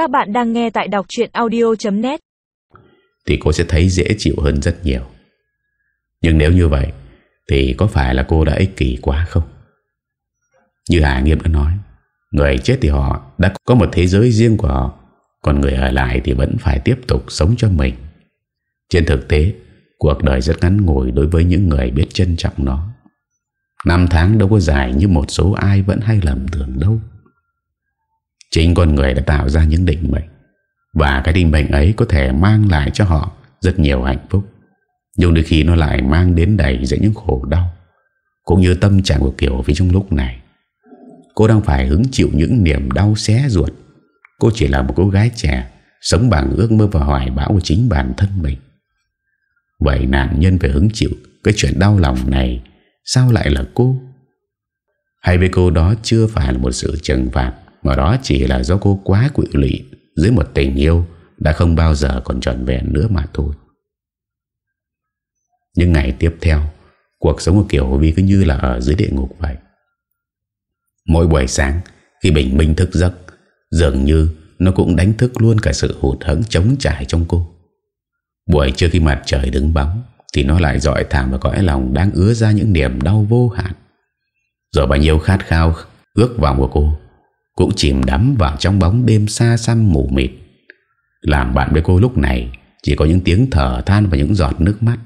Các bạn đang nghe tại đọc truyện audio.net Thì cô sẽ thấy dễ chịu hơn rất nhiều. Nhưng nếu như vậy, Thì có phải là cô đã ích kỷ quá không? Như Hà Nghiêm đã nói, Người chết thì họ đã có một thế giới riêng của họ, Còn người ở lại thì vẫn phải tiếp tục sống cho mình. Trên thực tế, Cuộc đời rất ngắn ngủi đối với những người biết trân trọng nó. Năm tháng đâu có dài như một số ai vẫn hay lầm tưởng đâu. Chính con người đã tạo ra những định mệnh. Và cái định mệnh ấy có thể mang lại cho họ rất nhiều hạnh phúc. Nhưng đôi khi nó lại mang đến đầy ra những khổ đau, Cũng như tâm trạng của Kiều vì trong lúc này. Cô đang phải hứng chịu những niềm đau xé ruột. Cô chỉ là một cô gái trẻ, Sống bằng ước mơ và hoài bão của chính bản thân mình. Vậy nạn nhân phải hứng chịu Cái chuyện đau lòng này, Sao lại là cô? Hay với cô đó chưa phải là một sự trừng phạt mà đó chỉ là do cô quá quỵ lụy, Dưới một tình yêu Đã không bao giờ còn trọn vẹn nữa mà thôi. Những ngày tiếp theo, Cuộc sống của Kiều Vi cứ như là ở dưới địa ngục vậy. Mỗi buổi sáng, Khi bình minh thức giấc, Dường như nó cũng đánh thức luôn cả sự hụt hẫng chống trải trong cô. Buổi trưa khi mặt trời đứng bóng, Thì nó lại dọi thẳng vào cõi lòng Đang ứa ra những niềm đau vô hạn. Rồi bao nhiêu khát khao, Ước vọng của cô cũng chìm đắm vào trong bóng đêm xa xăm mù mịt Làm bạn với cô lúc này, Chỉ có những tiếng thở than và những giọt nước mắt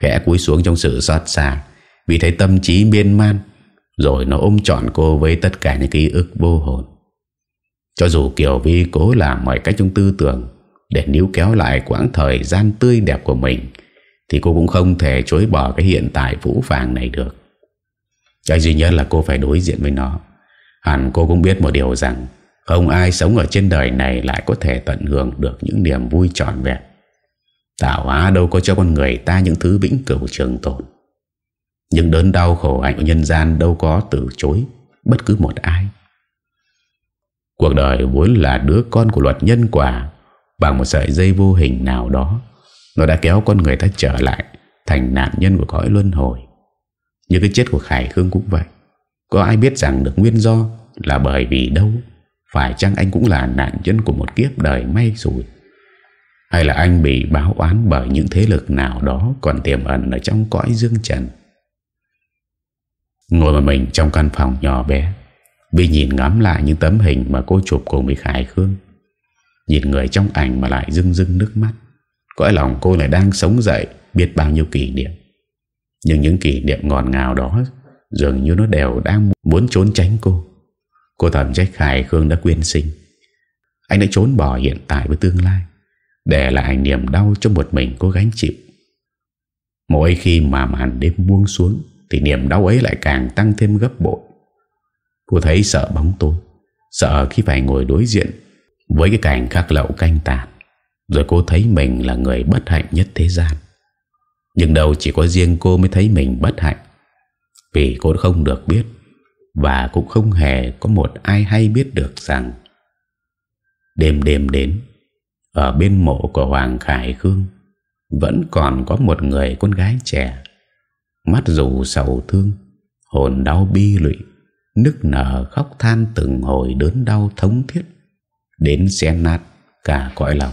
Kẻ cúi xuống trong sự xót xa, Vì thấy tâm trí miên man, Rồi nó ôm trọn cô với tất cả những ký ức vô hồn Cho dù Kiều Vi cố làm mọi cách trong tư tưởng để níu kéo lại quãng thời gian tươi đẹp của mình, thì cô cũng không thể chối bỏ cái hiện tại vũ vàng này được. Cái duy nhất là cô phải đối diện với nó. Hẳn cô cũng biết một điều rằng, không ai sống ở trên đời này lại có thể tận hưởng được những niềm vui trọn vẹn. Tạo hóa đâu có cho con người ta những thứ vĩnh cửu trường tồn. Những đớn đau khổ hạnh của nhân gian đâu có từ chối bất cứ một ai. Cuộc đời vốn là đứa con của luật nhân quả, Bằng một sợi dây vô hình nào đó, Nó đã kéo con người ta trở lại Thành nạn nhân của cõi luân hồi Như cái chết của Khải Khương cũng vậy có ai biết rằng được nguyên do Là bởi vì đâu? Phải chăng anh cũng là nạn nhân của một kiếp đời may rủi? Hay là anh bị báo oán bởi những thế lực nào đó Còn tiềm ẩn ở trong cõi dương trần? Ngồi mà mình trong căn phòng nhỏ bé vì nhìn ngắm lại những tấm hình mà cô chụp cùng với Khải Khương. Nhìn người trong ảnh mà lại rưng rưng nước mắt. Cõi lòng cô lại đang sống dậy Biết bao nhiêu kỷ niệm. Nhưng những kỷ niệm ngọt ngào đó Dường như nó đều đang muốn trốn tránh cô. Cô thầm trách Khải Khương đã quyên sinh. Anh đã trốn bỏ hiện tại với tương lai, Để lại niềm đau cho một mình cô gánh chịu. Mỗi khi mà màn đêm buông xuống, Thì niềm đau ấy lại càng tăng thêm gấp bội. Cô thấy sợ bóng tối Sợ khi phải ngồi đối diện Với cái cảnh khắc lậu canh tàn. Rồi cô thấy mình là người bất hạnh nhất thế gian. Nhưng đâu chỉ có riêng cô mới thấy mình bất hạnh. Vì cô không được biết Và cũng không hề có một ai hay biết được rằng Đêm đêm đến, Ở bên mộ của Hoàng Khải Khương Vẫn còn có một người con gái trẻ, Mắt dù sầu thương, Hồn đau bi lụy, Nức nở khóc than từng hồi đớn đau thống thiết, Đến xen nát cả cõi lòng.